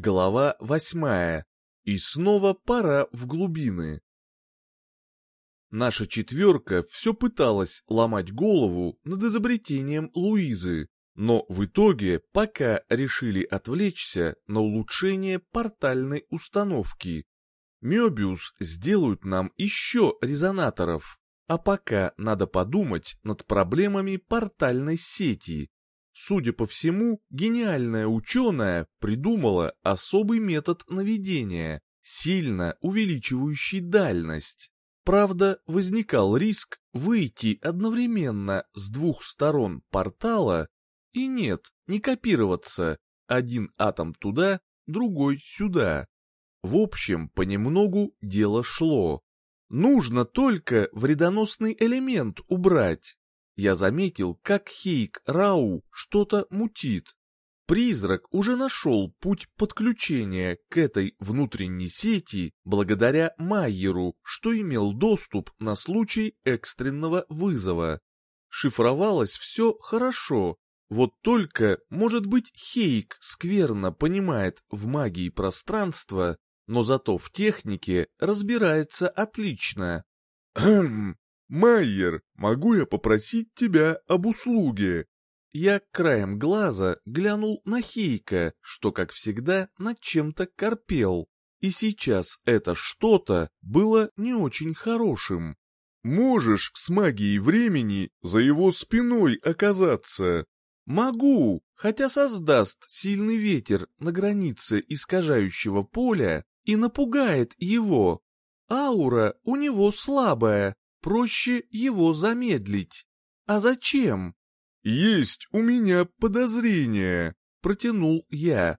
Глава восьмая. И снова пора в глубины. Наша четверка все пыталась ломать голову над изобретением Луизы, но в итоге пока решили отвлечься на улучшение портальной установки. Мёбиус сделают нам еще резонаторов, а пока надо подумать над проблемами портальной сети. Судя по всему, гениальная ученая придумала особый метод наведения, сильно увеличивающий дальность. Правда, возникал риск выйти одновременно с двух сторон портала и нет, не копироваться, один атом туда, другой сюда. В общем, понемногу дело шло. Нужно только вредоносный элемент убрать, я заметил, как Хейк Рау что-то мутит. Призрак уже нашел путь подключения к этой внутренней сети благодаря Майеру, что имел доступ на случай экстренного вызова. Шифровалось все хорошо, вот только, может быть, Хейк скверно понимает в магии пространства, но зато в технике разбирается отлично. «Хм, «Майер, могу я попросить тебя об услуге?» Я краем глаза глянул на Хейка, что, как всегда, над чем-то корпел. И сейчас это что-то было не очень хорошим. «Можешь с магией времени за его спиной оказаться?» «Могу, хотя создаст сильный ветер на границе искажающего поля и напугает его. Аура у него слабая, проще его замедлить. А зачем? Есть у меня подозрение, протянул я.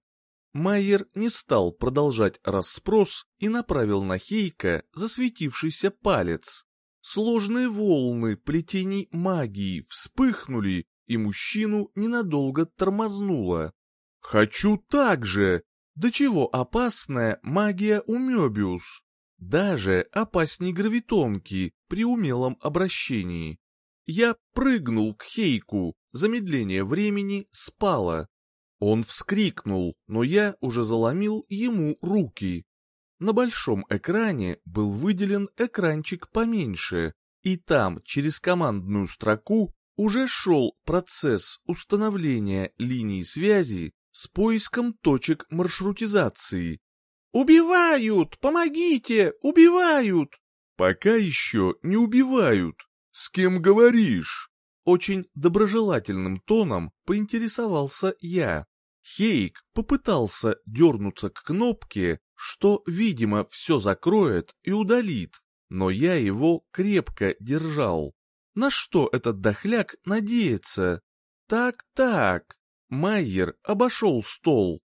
Майер не стал продолжать расспрос и направил на Хейка засветившийся палец. Сложные волны плетений магии вспыхнули, и мужчину ненадолго тормознуло. «Хочу так же!» До чего опасная магия у Мёбиус? Даже опасней гравитонки при умелом обращении. Я прыгнул к Хейку, замедление времени спало. Он вскрикнул, но я уже заломил ему руки. На большом экране был выделен экранчик поменьше, и там через командную строку уже шел процесс установления линий связи с поиском точек маршрутизации. «Убивают! Помогите! Убивают!» «Пока еще не убивают. С кем говоришь?» Очень доброжелательным тоном поинтересовался я. Хейк попытался дернуться к кнопке, что, видимо, все закроет и удалит, но я его крепко держал. На что этот дохляк надеется? Так-так. Майер обошел стол,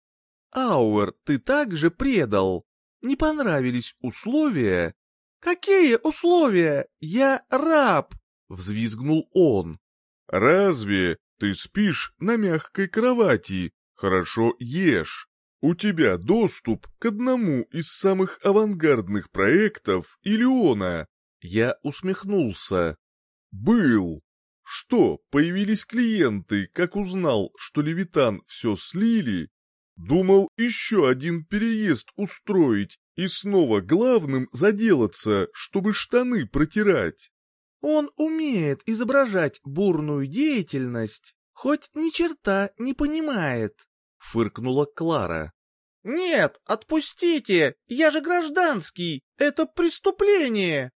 Ауэр, ты также предал. Не понравились условия? Какие условия? Я раб, взвизгнул он. Разве ты спишь на мягкой кровати, хорошо ешь? У тебя доступ к одному из самых авангардных проектов Илиона. Я усмехнулся. Был. Что, появились клиенты, как узнал, что Левитан все слили? Думал еще один переезд устроить и снова главным заделаться, чтобы штаны протирать. Он умеет изображать бурную деятельность, хоть ни черта не понимает, фыркнула Клара. Нет, отпустите, я же гражданский, это преступление.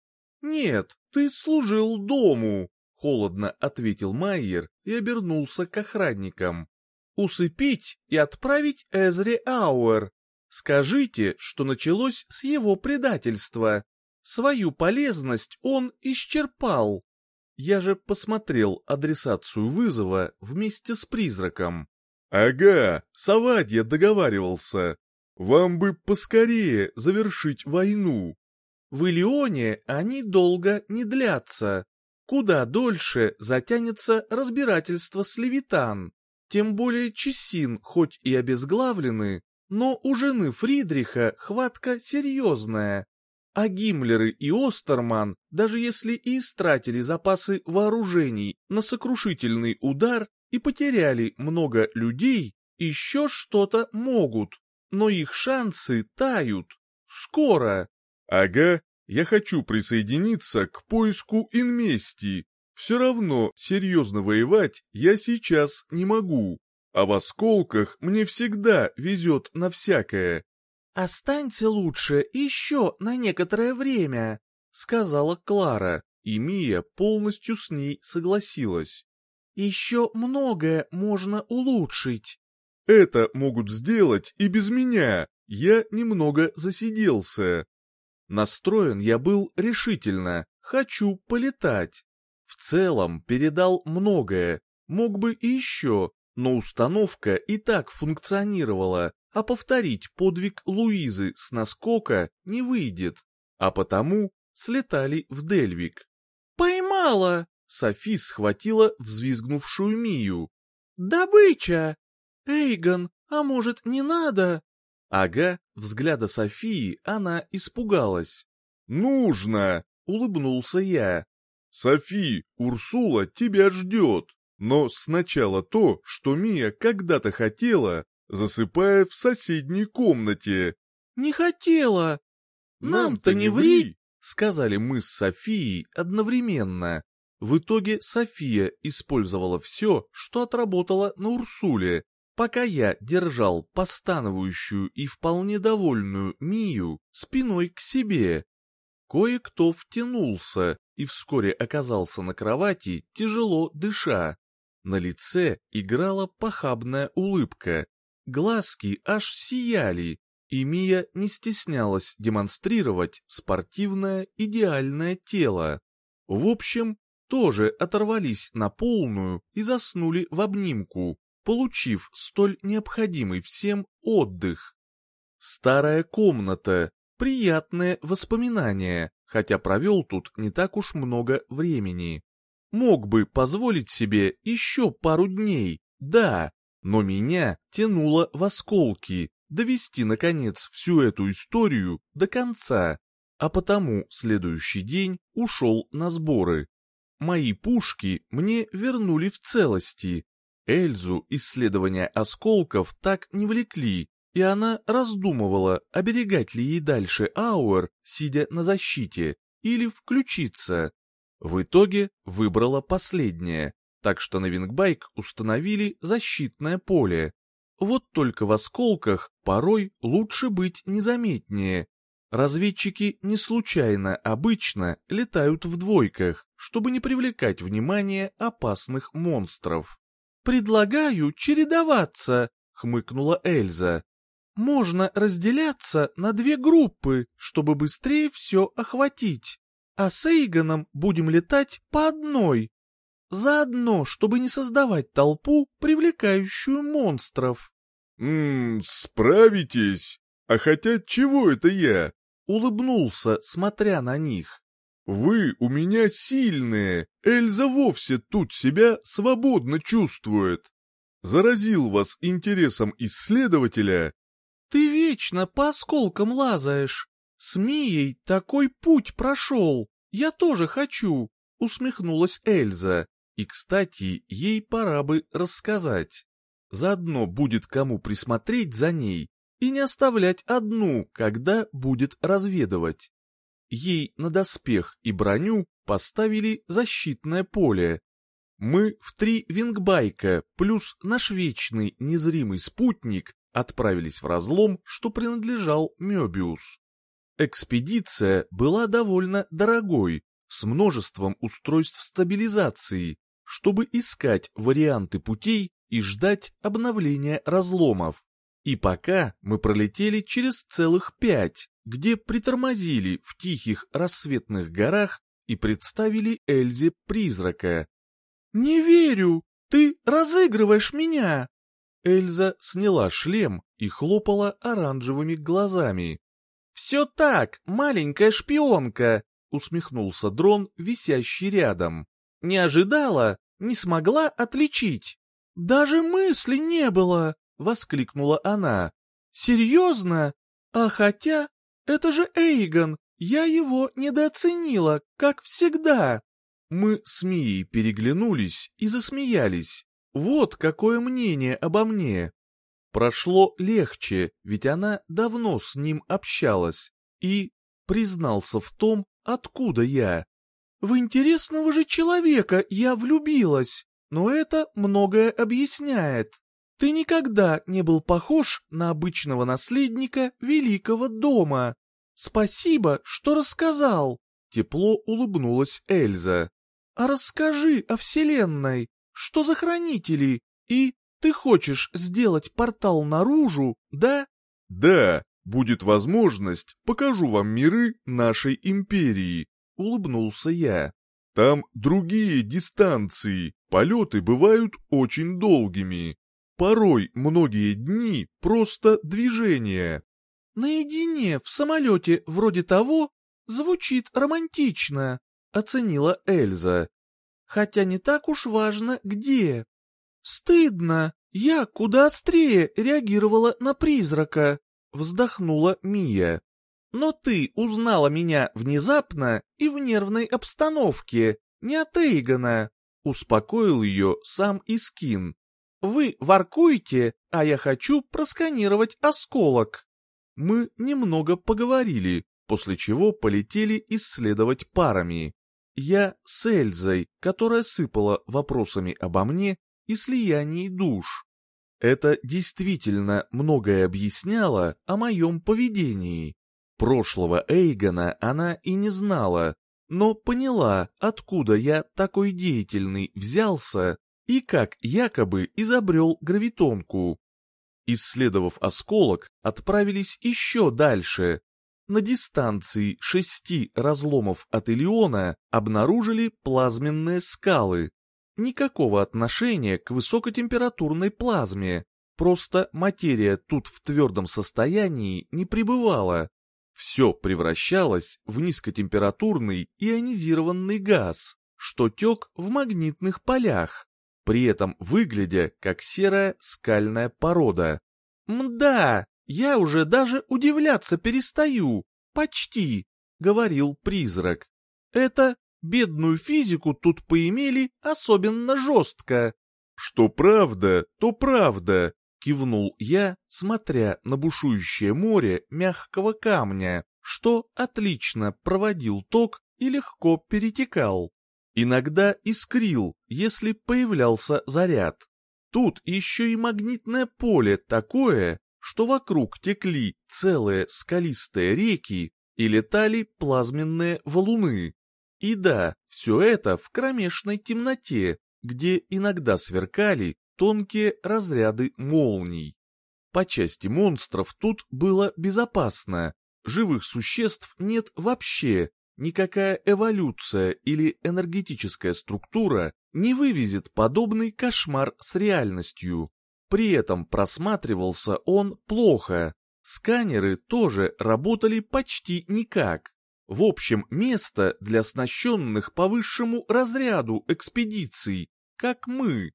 Нет, ты служил дому, холодно ответил Майер и обернулся к охранникам усыпить и отправить Эзри Ауэр. Скажите, что началось с его предательства. Свою полезность он исчерпал. Я же посмотрел адресацию вызова вместе с призраком. Ага, Савадья договаривался. Вам бы поскорее завершить войну. В Илионе они долго не длятся. Куда дольше затянется разбирательство с Левитан. Тем более Чесин, хоть и обезглавлены, но у жены Фридриха хватка серьезная. А Гиммлеры и Остерман, даже если и истратили запасы вооружений на сокрушительный удар и потеряли много людей, еще что-то могут. но их шансы тают. Скоро. Ага, я хочу присоединиться к поиску инмести. Все равно серьезно воевать я сейчас не могу. А в осколках мне всегда везет на всякое. «Останься лучше еще на некоторое время», — сказала Клара, и Мия полностью с ней согласилась. «Еще многое можно улучшить». «Это могут сделать и без меня, я немного засиделся». Настроен я был решительно, хочу полетать. В целом передал многое, мог бы и еще, но установка и так функционировала, а повторить подвиг Луизы с наскока не выйдет, а потому слетали в Дельвик. «Поймала!» — Софи схватила взвизгнувшую Мию. «Добыча! Эйгон, а может, не надо?» Ага, взгляда Софии она испугалась. «Нужно!» — улыбнулся я. «Софи, Урсула тебя ждет, но сначала то, что Мия когда-то хотела, засыпая в соседней комнате. «Не хотела!» «Нам-то не ври!» — сказали мы с Софией одновременно. В итоге София использовала все, что отработала на Урсуле, пока я держал постановающую и вполне довольную Мию спиной к себе. Кое-кто втянулся и вскоре оказался на кровати, тяжело дыша. На лице играла похабная улыбка, Глазки аж сияли, и Мия не стеснялась демонстрировать спортивное идеальное тело. В общем, тоже оторвались на полную и заснули в обнимку, получив столь необходимый всем отдых. Старая комната, приятные воспоминания, хотя провел тут не так уж много времени. Мог бы позволить себе еще пару дней, да, но меня тянуло в осколки, довести, наконец, всю эту историю до конца, а потому следующий день ушел на сборы. Мои пушки мне вернули в целости. Эльзу исследования осколков так не влекли, и она раздумывала, оберегать ли ей дальше Ауэр, сидя на защите, или включиться. В итоге выбрала последнее, так что на вингбайк установили защитное поле. Вот только в осколках порой лучше быть незаметнее. Разведчики не случайно обычно летают в двойках, чтобы не привлекать внимание опасных монстров. «Предлагаю чередоваться», — хмыкнула Эльза. «Можно разделяться на две группы, чтобы быстрее все охватить. А с Эйгоном будем летать по одной, Заодно, чтобы не создавать толпу, привлекающую монстров. «Ммм, справитесь? А хотя чего это я?» Улыбнулся, смотря на них. «Вы у меня сильные, Эльза вовсе тут себя свободно чувствует. Заразил вас интересом исследователя?» «Ты вечно по осколкам лазаешь. С Мией такой путь прошел. Я тоже хочу», — усмехнулась Эльза. И, кстати, ей пора бы рассказать. Заодно будет кому присмотреть за ней и не оставлять одну, когда будет разведывать. Ей на доспех и броню поставили защитное поле. Мы в три вингбайка плюс наш вечный незримый спутник отправились в разлом, что принадлежал Мёбиус. Экспедиция была довольно дорогой, с множеством устройств стабилизации, чтобы искать варианты путей и ждать обновления разломов. И пока мы пролетели через целых пять, где притормозили в тихих рассветных горах и представили Эльзе призрака. «Не верю! Ты разыгрываешь меня!» Эльза сняла шлем и хлопала оранжевыми глазами. «Все так, маленькая шпионка!» — усмехнулся дрон, висящий рядом. Не ожидала, не смогла отличить. Даже мысли не было, воскликнула она. Серьезно? А хотя, это же Эйгон, я его недооценила, как всегда. Мы с Мией переглянулись и засмеялись. Вот какое мнение обо мне. Прошло легче, ведь она давно с ним общалась, и признался в том, откуда я. В интересного же человека я влюбилась, но это многое объясняет. Ты никогда не был похож на обычного наследника великого дома. Спасибо, что рассказал. Тепло улыбнулась Эльза. А расскажи о Вселенной. Что за хранители? И ты хочешь сделать портал наружу, да? Да, будет возможность, покажу вам миры нашей империи, улыбнулся я. Там другие дистанции, полеты бывают очень долгими. Порой многие дни просто движение. Наедине в самолете вроде того звучит романтично, оценила Эльза. Хотя не так уж важно где. «Стыдно! Я куда острее реагировала на призрака!» — вздохнула Мия. «Но ты узнала меня внезапно и в нервной обстановке, не от Эйгона!» — успокоил ее сам Искин. «Вы воркуете, а я хочу просканировать осколок!» Мы немного поговорили, после чего полетели исследовать парами. Я с Эльзой, которая сыпала вопросами обо мне и слиянии душ. Это действительно многое объясняло о моем поведении. Прошлого Эйгона она и не знала, но поняла, откуда я такой деятельный взялся и как якобы изобрел гравитонку. Исследовав осколок, отправились еще дальше. На дистанции шести разломов от Илиона обнаружили плазменные скалы, никакого отношения к высокотемпературной плазме, просто материя тут в твердом состоянии не пребывала. Все превращалось в низкотемпературный ионизированный газ, что тек в магнитных полях, при этом выглядя как серая скальная порода. «Мда, я уже даже удивляться перестаю, почти», — говорил призрак. «Это бедную физику тут поимели особенно жестко. Что правда, то правда, кивнул я, смотря на бушующее море мягкого камня, что отлично проводил ток и легко перетекал. Иногда искрил, если появлялся заряд. Тут еще и магнитное поле такое, что вокруг текли целые скалистые реки и летали плазменные валуны. И да, все это в кромешной темноте, где иногда сверкали тонкие разряды молний. По части монстров тут было безопасно, живых существ нет вообще, никакая эволюция или энергетическая структура не вывезет подобный кошмар с реальностью. При этом просматривался он плохо, сканеры тоже работали почти никак. В общем, место для оснащенных по высшему разряду экспедиций, как мы.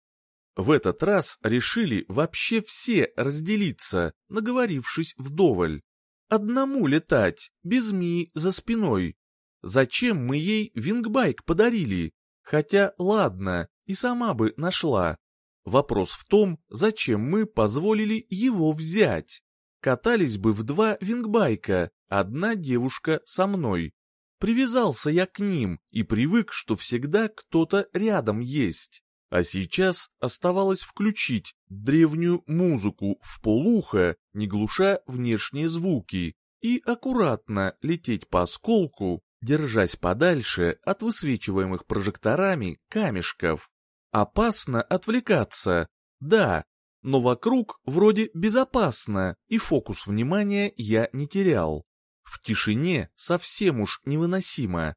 В этот раз решили вообще все разделиться, наговорившись вдоволь. Одному летать, без Мии за спиной. Зачем мы ей вингбайк подарили? Хотя, ладно, и сама бы нашла. Вопрос в том, зачем мы позволили его взять. Катались бы в два вингбайка, одна девушка со мной. Привязался я к ним и привык, что всегда кто-то рядом есть. А сейчас оставалось включить древнюю музыку в полухо, не глуша внешние звуки, и аккуратно лететь по осколку, держась подальше от высвечиваемых прожекторами камешков. Опасно отвлекаться, да, но вокруг вроде безопасно, и фокус внимания я не терял. В тишине совсем уж невыносимо.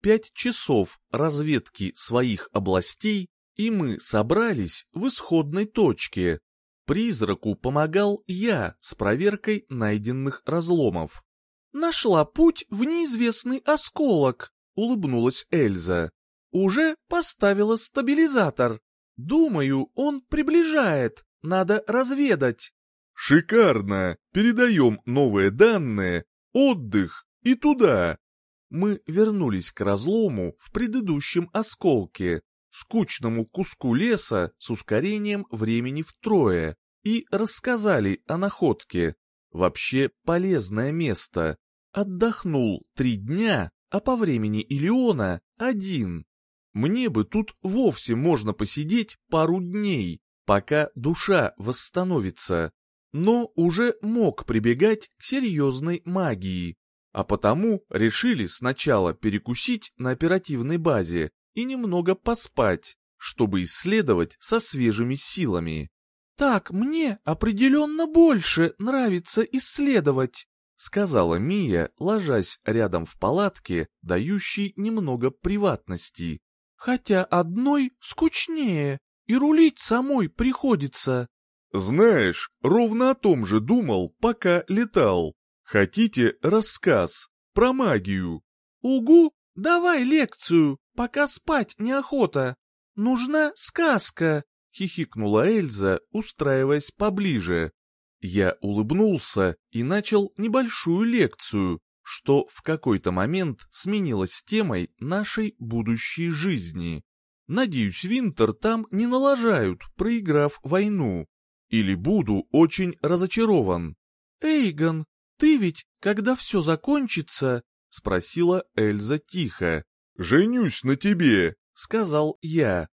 Пять часов разведки своих областей, и мы собрались в исходной точке. Призраку помогал я с проверкой найденных разломов. «Нашла путь в неизвестный осколок», — улыбнулась Эльза. «Уже поставила стабилизатор. Думаю, он приближает, надо разведать». «Шикарно! Передаем новые данные Отдых! И туда!» Мы вернулись к разлому в предыдущем осколке, скучному куску леса с ускорением времени втрое. и рассказали о находке. Вообще полезное место. Отдохнул три дня, а по времени Илиона один. Мне бы тут вовсе можно посидеть пару дней, пока душа восстановится, но уже мог прибегать к серьезной магии, а потому решили сначала перекусить на оперативной базе и немного поспать, чтобы исследовать со свежими силами. «Так мне определенно больше нравится исследовать», сказала Мия, ложась рядом в палатке, дающей немного приватности. «Хотя одной скучнее, и рулить самой приходится». «Знаешь, ровно о том же думал, пока летал. Хотите рассказ про магию?» «Угу, давай лекцию, пока спать неохота. Нужна сказка», — хихикнула Эльза, устраиваясь поближе. Я улыбнулся и начал небольшую лекцию, что в какой-то момент сменилось темой нашей будущей жизни. Надеюсь, Винтер там не налажают, проиграв войну. Или буду очень разочарован. «Эйгон, ты ведь, когда все закончится?» — спросила Эльза тихо. «Женюсь на тебе», — сказал я.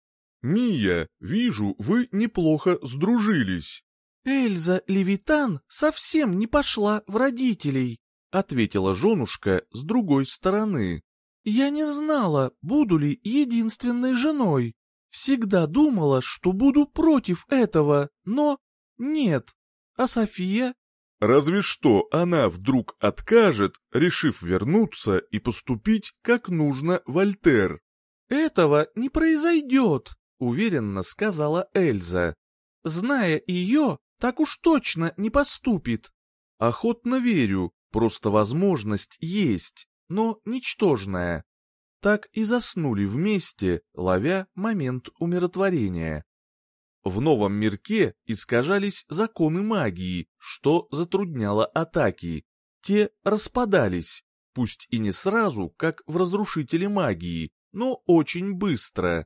«Мия, вижу, вы неплохо сдружились». «Эльза Левитан совсем не пошла в родителей», — ответила женушка с другой стороны. «Я не знала, буду ли единственной женой. Всегда думала, что буду против этого, но нет. А София?» «Разве что она вдруг откажет, решив вернуться и поступить как нужно Вольтер». «Этого не произойдет», — уверенно сказала Эльза. «Зная ее, так уж точно не поступит. Охотно верю, просто возможность есть, но ничтожная. Так и заснули вместе, ловя момент умиротворения. В новом мирке искажались законы магии, что затрудняло атаки. Те распадались, пусть и не сразу, как в разрушителе магии, но очень быстро.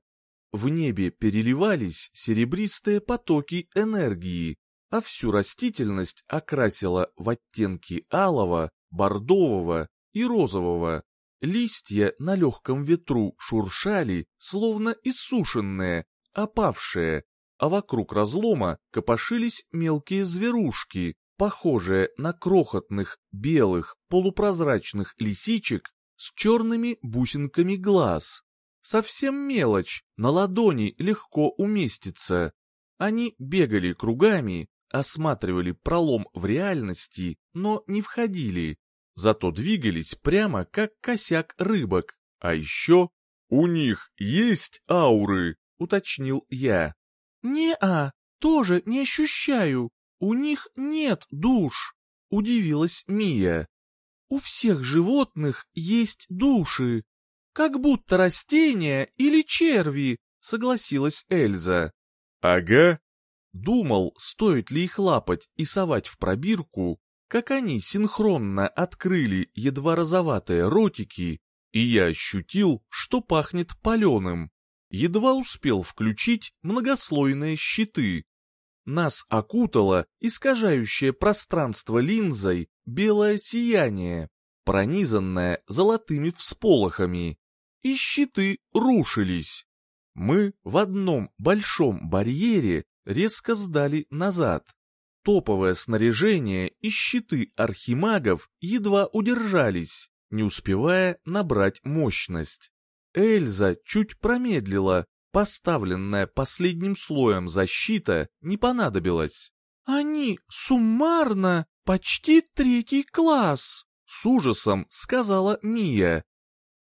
В небе переливались серебристые потоки энергии, а всю растительность окрасила в оттенки алого, бордового и розового. Листья на легком ветру шуршали, словно иссушенные, опавшие, а вокруг разлома копошились мелкие зверушки, похожие на крохотных, белых, полупрозрачных лисичек с черными бусинками глаз. Совсем мелочь, на ладони легко уместится. Они бегали кругами, осматривали пролом в реальности, но не входили, зато двигались прямо как косяк рыбок. А еще «У них есть ауры», — уточнил я. «Не-а, тоже не ощущаю. У них нет душ», — удивилась Мия. «У всех животных есть души, как будто растения или черви», — согласилась Эльза. «Ага, Думал, стоит ли их лапать и совать в пробирку, как они синхронно открыли едва розоватые ротики, и я ощутил, что пахнет паленым. Едва успел включить многослойные щиты. Нас окутало искажающее пространство линзой белое сияние, пронизанное золотыми всполохами, и щиты рушились. Мы в одном большом барьере резко сдали назад. Топовое снаряжение и щиты архимагов едва удержались, не успевая набрать мощность. Эльза чуть промедлила, поставленная последним слоем защита не понадобилась. «Они суммарно почти третий класс», — с ужасом сказала Мия.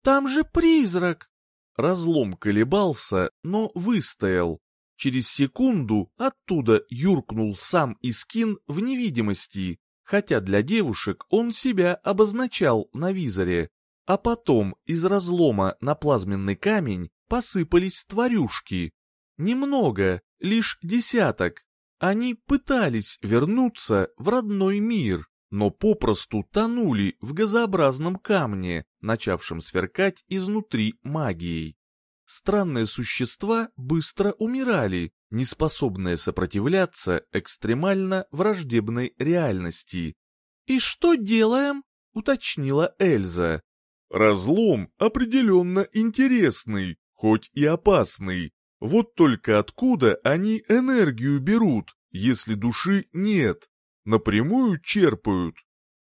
«Там же призрак!» Разлом колебался, но выстоял, Через секунду оттуда юркнул сам Искин в невидимости, хотя для девушек он себя обозначал на визоре. А потом из разлома на плазменный камень посыпались тварюшки. Немного, лишь десяток. Они пытались вернуться в родной мир, но попросту тонули в газообразном камне, начавшем сверкать изнутри магией. странные существа быстро умирали, неспособные сопротивляться экстремально враждебной реальности. «И что делаем?» — уточнила Эльза. «Разлом определенно интересный, хоть и опасный. Вот только откуда они энергию берут, если души нет? Напрямую черпают?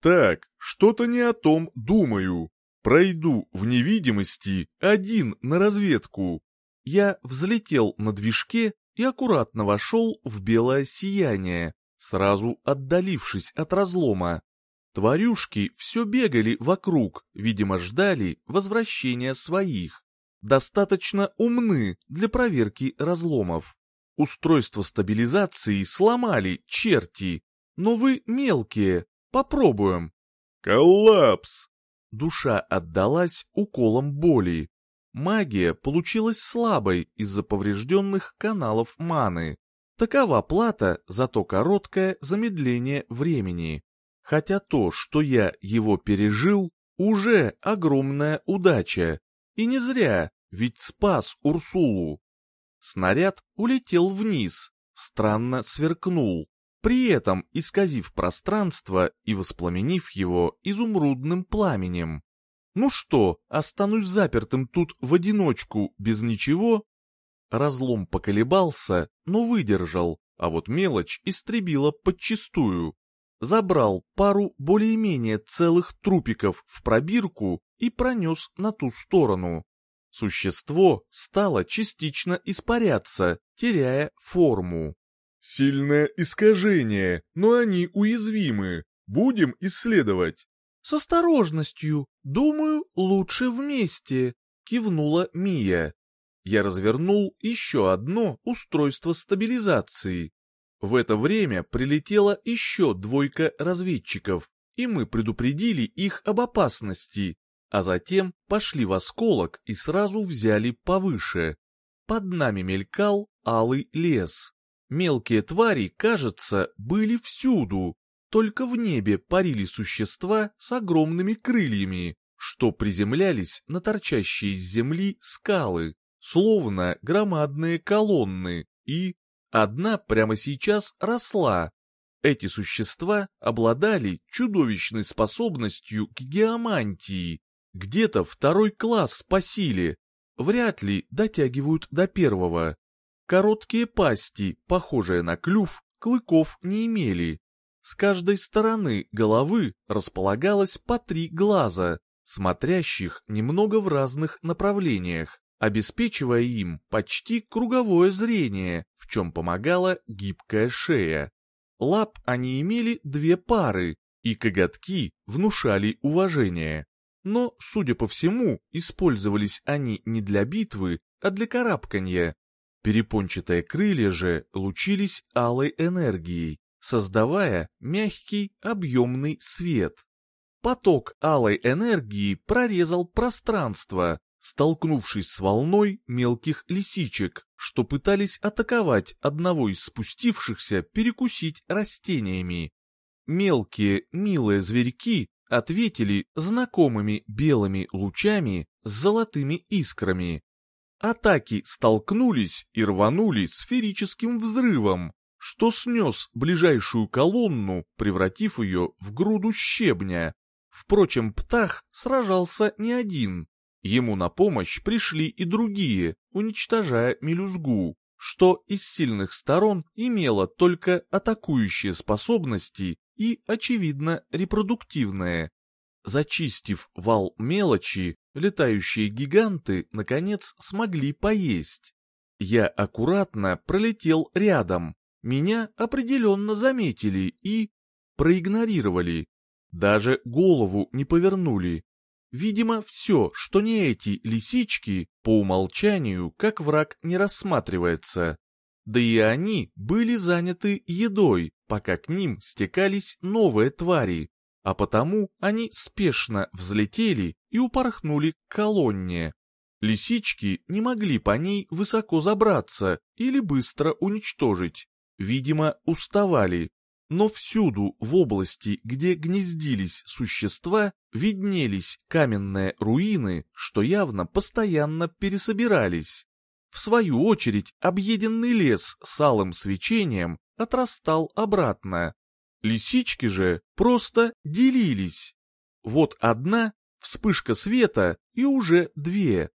Так, что-то не о том думаю. Пройду в невидимости один на разведку. Я взлетел на движке и аккуратно вошел в белое сияние, сразу отдалившись от разлома. Тварюшки все бегали вокруг, видимо, ждали возвращения своих. Достаточно умны для проверки разломов. Устройство стабилизации сломали, черти. Но вы мелкие, попробуем. Коллапс! Душа отдалась уколом боли. Магия получилась слабой из-за поврежденных каналов маны. Такова плата за то короткое замедление времени. Хотя то, что я его пережил, уже огромная удача. И не зря, ведь спас Урсулу. Снаряд улетел вниз, странно сверкнул при этом исказив пространство и воспламенив его изумрудным пламенем. Ну что, останусь запертым тут в одиночку, без ничего? Разлом поколебался, но выдержал, а вот мелочь истребила подчистую. Забрал пару более-менее целых трупиков в пробирку и пронес на ту сторону. Существо стало частично испаряться, теряя форму. Сильное искажение, но они уязвимы. Будем исследовать. С осторожностью, думаю, лучше вместе, кивнула Мия. Я развернул еще одно устройство стабилизации. В это время прилетела еще двойка разведчиков, и мы предупредили их об опасности, а затем пошли в осколок и сразу взяли повыше. Под нами мелькал алый лес. Мелкие твари, кажется, были всюду, только в небе парили существа с огромными крыльями, что приземлялись на торчащие из земли скалы, словно громадные колонны, и одна прямо сейчас росла. Эти существа обладали чудовищной способностью к геомантии, где-то второй класс по силе, вряд ли дотягивают до первого. Короткие пасти, похожие на клюв, клыков не имели. С каждой стороны головы располагалось по три глаза, смотрящих немного в разных направлениях, обеспечивая им почти круговое зрение, в чем помогала гибкая шея. Лап они имели две пары, и коготки внушали уважение. Но, судя по всему, использовались они не для битвы, а для карабканья, Перепончатые крылья же лучились алой энергией, создавая мягкий объемный свет. Поток алой энергии прорезал пространство, столкнувшись с волной мелких лисичек, что пытались атаковать одного из спустившихся перекусить растениями. Мелкие милые зверьки ответили знакомыми белыми лучами с золотыми искрами, Атаки столкнулись и рванули сферическим взрывом, что снес ближайшую колонну, превратив ее в груду щебня. Впрочем, Птах сражался не один. Ему на помощь пришли и другие, уничтожая мелюзгу, что из сильных сторон имело только атакующие способности и, очевидно, репродуктивные. Зачистив вал мелочи, летающие гиганты, наконец, смогли поесть. Я аккуратно пролетел рядом, меня определенно заметили и... проигнорировали. Даже голову не повернули. Видимо, все, что не эти лисички, по умолчанию, как враг не рассматривается. Да и они были заняты едой, пока к ним стекались новые твари а потому они спешно взлетели и упорхнули к колонне. Лисички не могли по ней высоко забраться или быстро уничтожить. Видимо, уставали. Но всюду в области, где гнездились существа, виднелись каменные руины, что явно постоянно пересобирались. В свою очередь, объеденный лес с алым свечением отрастал обратно. Лисички же просто делились. Вот одна, вспышка света и уже две.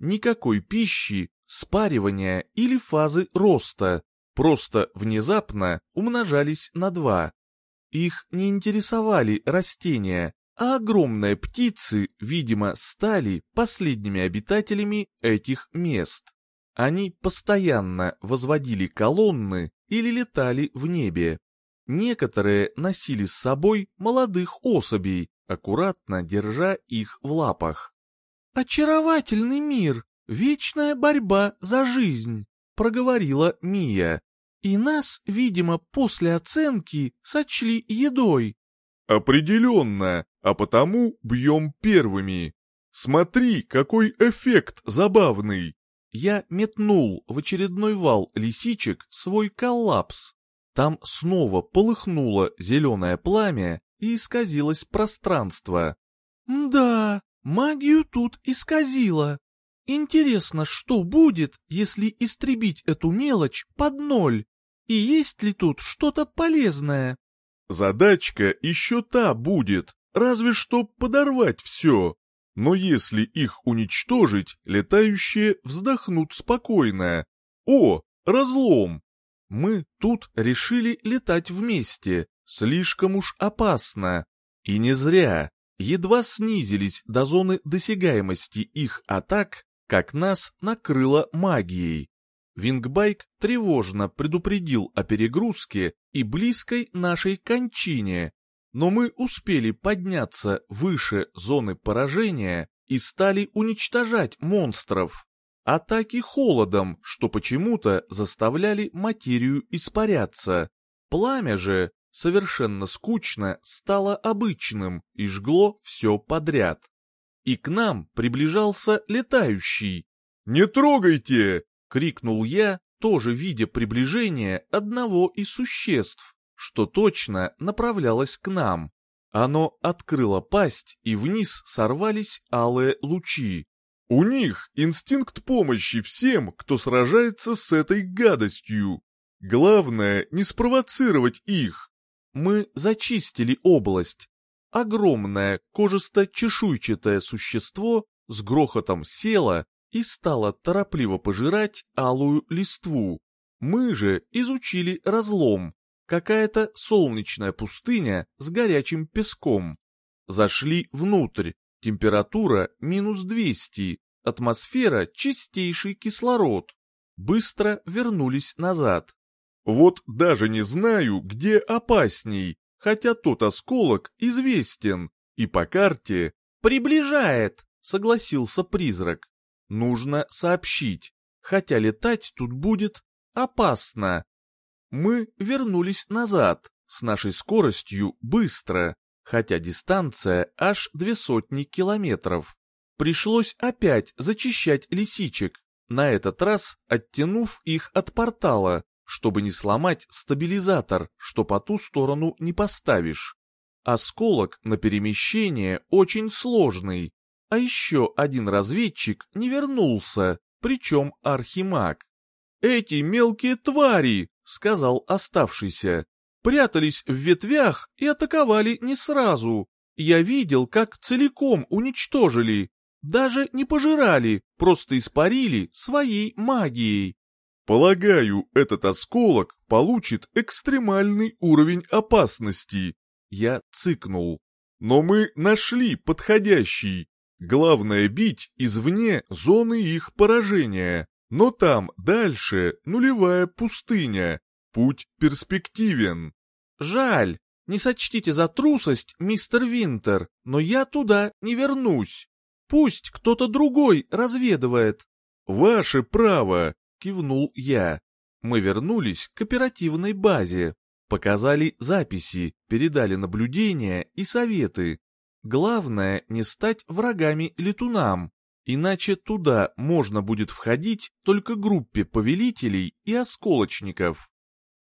Никакой пищи, спаривания или фазы роста, просто внезапно умножались на два. Их не интересовали растения, а огромные птицы, видимо, стали последними обитателями этих мест. Они постоянно возводили колонны или летали в небе. Некоторые носили с собой молодых особей, аккуратно держа их в лапах. «Очаровательный мир, вечная борьба за жизнь», — проговорила Мия. «И нас, видимо, после оценки сочли едой». «Определенно, а потому бьем первыми. Смотри, какой эффект забавный!» я метнул в очередной вал лисичек свой коллапс. Там снова полыхнуло зеленое пламя и исказилось пространство. «Да, магию тут исказило. Интересно, что будет, если истребить эту мелочь под ноль? И есть ли тут что-то полезное?» «Задачка еще та будет, разве что подорвать все. Но если их уничтожить, летающие вздохнут спокойно. О, разлом! Мы тут решили летать вместе, слишком уж опасно. И не зря. Едва снизились до зоны досягаемости их атак, как нас накрыло магией. Вингбайк тревожно предупредил о перегрузке и близкой нашей кончине, но мы успели подняться выше зоны поражения и стали уничтожать монстров. Атаки холодом, что почему-то заставляли материю испаряться. Пламя же, совершенно скучно, стало обычным и жгло все подряд. И к нам приближался летающий. «Не трогайте!» — крикнул я, тоже видя приближение одного из существ что точно направлялось к нам. Оно открыло пасть, и вниз сорвались алые лучи. «У них инстинкт помощи всем, кто сражается с этой гадостью. Главное, не спровоцировать их». Мы зачистили область. Огромное кожисто-чешуйчатое существо с грохотом село и стало торопливо пожирать алую листву. Мы же изучили разлом, какая-то солнечная пустыня с горячим песком. Зашли внутрь, температура минус 200, атмосфера чистейший кислород. Быстро вернулись назад. Вот даже не знаю, где опасней, хотя тот осколок известен, и по карте «Приближает», — согласился призрак. «Нужно сообщить, хотя летать тут будет опасно мы вернулись назад, с нашей скоростью быстро, хотя дистанция аж две сотни километров. Пришлось опять зачищать лисичек, на этот раз оттянув их от портала, чтобы не сломать стабилизатор, что по ту сторону не поставишь. Осколок на перемещение очень сложный, а еще один разведчик не вернулся, причем архимаг. «Эти мелкие твари!» сказал оставшийся. Прятались в ветвях и атаковали не сразу. Я видел, как целиком уничтожили. Даже не пожирали, просто испарили своей магией. Полагаю, этот осколок получит экстремальный уровень опасности. Я цыкнул. Но мы нашли подходящий. Главное бить извне зоны их поражения. Но там дальше нулевая пустыня, путь перспективен. Жаль, не сочтите за трусость, мистер Винтер, но я туда не вернусь. Пусть кто-то другой разведывает. Ваше право, кивнул я. Мы вернулись к оперативной базе, показали записи, передали наблюдения и советы. Главное не стать врагами летунам, Иначе туда можно будет входить только группе повелителей и осколочников.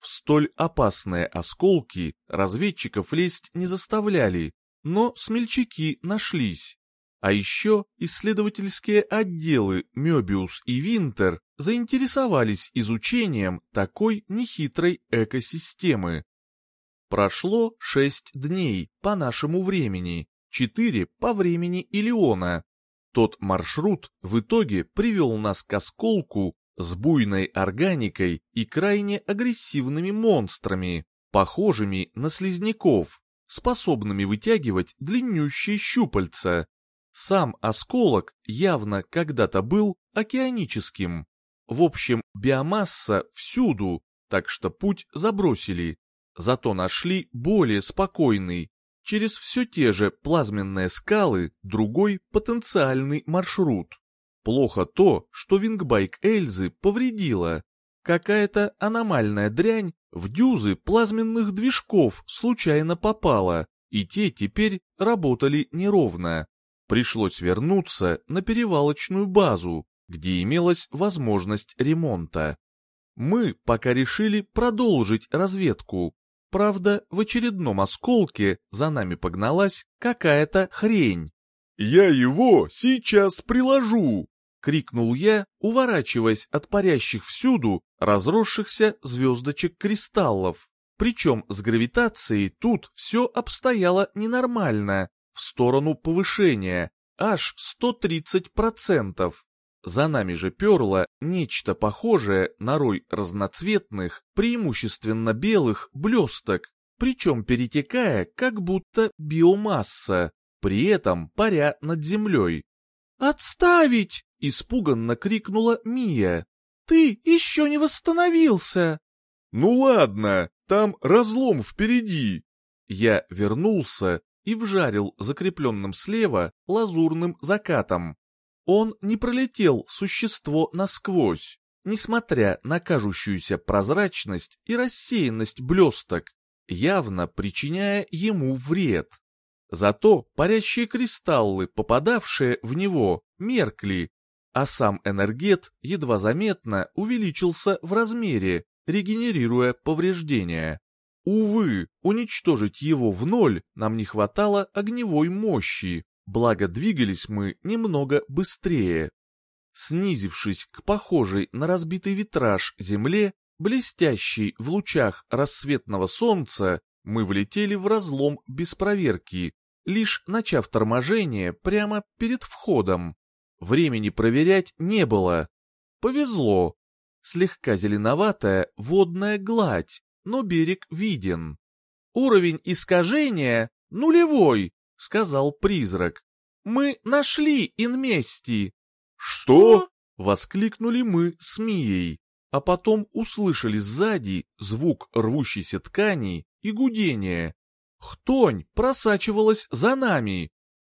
В столь опасные осколки разведчиков лезть не заставляли, но смельчаки нашлись. А еще исследовательские отделы Мёбиус и Винтер заинтересовались изучением такой нехитрой экосистемы. Прошло шесть дней по нашему времени, четыре по времени Илиона. Тот маршрут в итоге привел нас к осколку с буйной органикой и крайне агрессивными монстрами, похожими на слизняков, способными вытягивать длиннющие щупальца. Сам осколок явно когда-то был океаническим. В общем, биомасса всюду, так что путь забросили. Зато нашли более спокойный, через все те же плазменные скалы, другой потенциальный маршрут. Плохо то, что вингбайк Эльзы повредила. Какая-то аномальная дрянь в дюзы плазменных движков случайно попала, и те теперь работали неровно. Пришлось вернуться на перевалочную базу, где имелась возможность ремонта. Мы пока решили продолжить разведку. Правда, в очередном осколке за нами погналась какая-то хрень. «Я его сейчас приложу!» крикнул я, уворачиваясь от парящих всюду разросшихся звездочек кристаллов. Причем с гравитацией тут все обстояло ненормально, в сторону повышения, аж 130%. За нами же перло нечто похожее на рой разноцветных, преимущественно белых, блесток, причем перетекая как будто биомасса, при этом паря над землей. «Отставить!» — испуганно крикнула Мия. «Ты еще не восстановился!» «Ну ладно, там разлом впереди!» Я вернулся и вжарил закрепленным слева лазурным закатом. Он не пролетел существо насквозь, несмотря на кажущуюся прозрачность и рассеянность блесток, явно причиняя ему вред. Зато парящие кристаллы, попадавшие в него, меркли, а сам энергет едва заметно увеличился в размере, регенерируя повреждения. Увы, уничтожить его в ноль нам не хватало огневой мощи, благо двигались мы немного быстрее. Снизившись к похожей на разбитый витраж земле, блестящей в лучах рассветного солнца, мы влетели в разлом без проверки, лишь начав торможение прямо перед входом. Времени проверять не было. Повезло. Слегка зеленоватая водная гладь, но берег виден. «Уровень искажения нулевой», — сказал призрак. «Мы нашли инмести». «Что?» — воскликнули мы с Мией, а потом услышали сзади звук рвущейся ткани и гудение. Хтонь просачивалась за нами.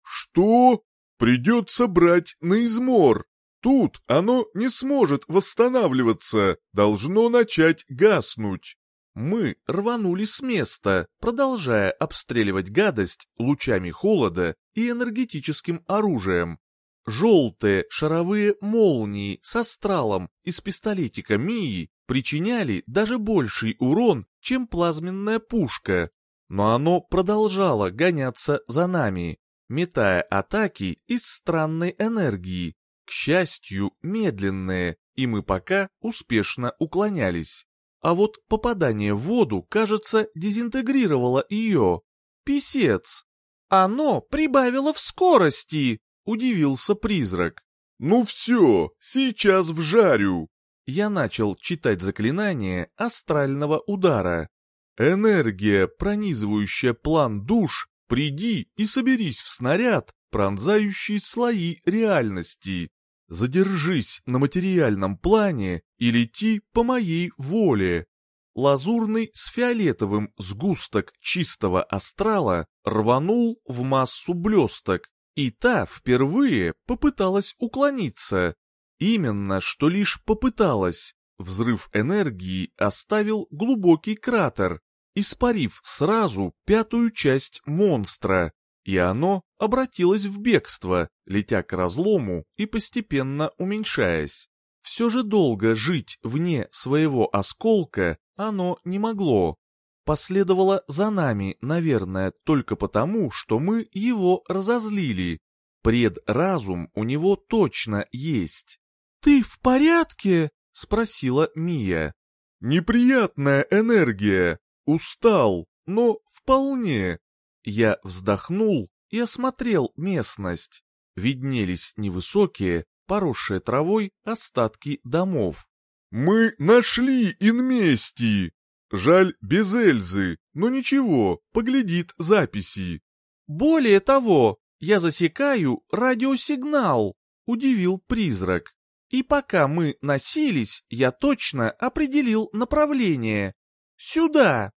Что? Придется брать на измор. Тут оно не сможет восстанавливаться, должно начать гаснуть. Мы рванули с места, продолжая обстреливать гадость лучами холода и энергетическим оружием. Желтые шаровые молнии с астралом из пистолетика Мии причиняли даже больший урон, чем плазменная пушка, но оно продолжало гоняться за нами, метая атаки из странной энергии, к счастью, медленные, и мы пока успешно уклонялись. А вот попадание в воду, кажется, дезинтегрировало ее. Писец! Оно прибавило в скорости, удивился призрак. Ну все, сейчас вжарю. Я начал читать заклинание астрального удара. Энергия, пронизывающая план душ, приди и соберись в снаряд, пронзающий слои реальности. Задержись на материальном плане и лети по моей воле. Лазурный с фиолетовым сгусток чистого астрала рванул в массу блесток, и та впервые попыталась уклониться. Именно что лишь попыталась. Взрыв энергии оставил глубокий кратер, испарив сразу пятую часть монстра, и оно обратилось в бегство, летя к разлому и постепенно уменьшаясь. Все же долго жить вне своего осколка оно не могло. Последовало за нами, наверное, только потому, что мы его разозлили. Предразум у него точно есть. «Ты в порядке?» — спросила Мия. «Неприятная энергия. Устал, но вполне». Я вздохнул и осмотрел местность. Виднелись невысокие, поросшие травой остатки домов. «Мы нашли Инмести! Жаль, без Эльзы, но ничего, поглядит записи». «Более того, я засекаю радиосигнал», — удивил призрак. «И пока мы носились, я точно определил направление. Сюда!»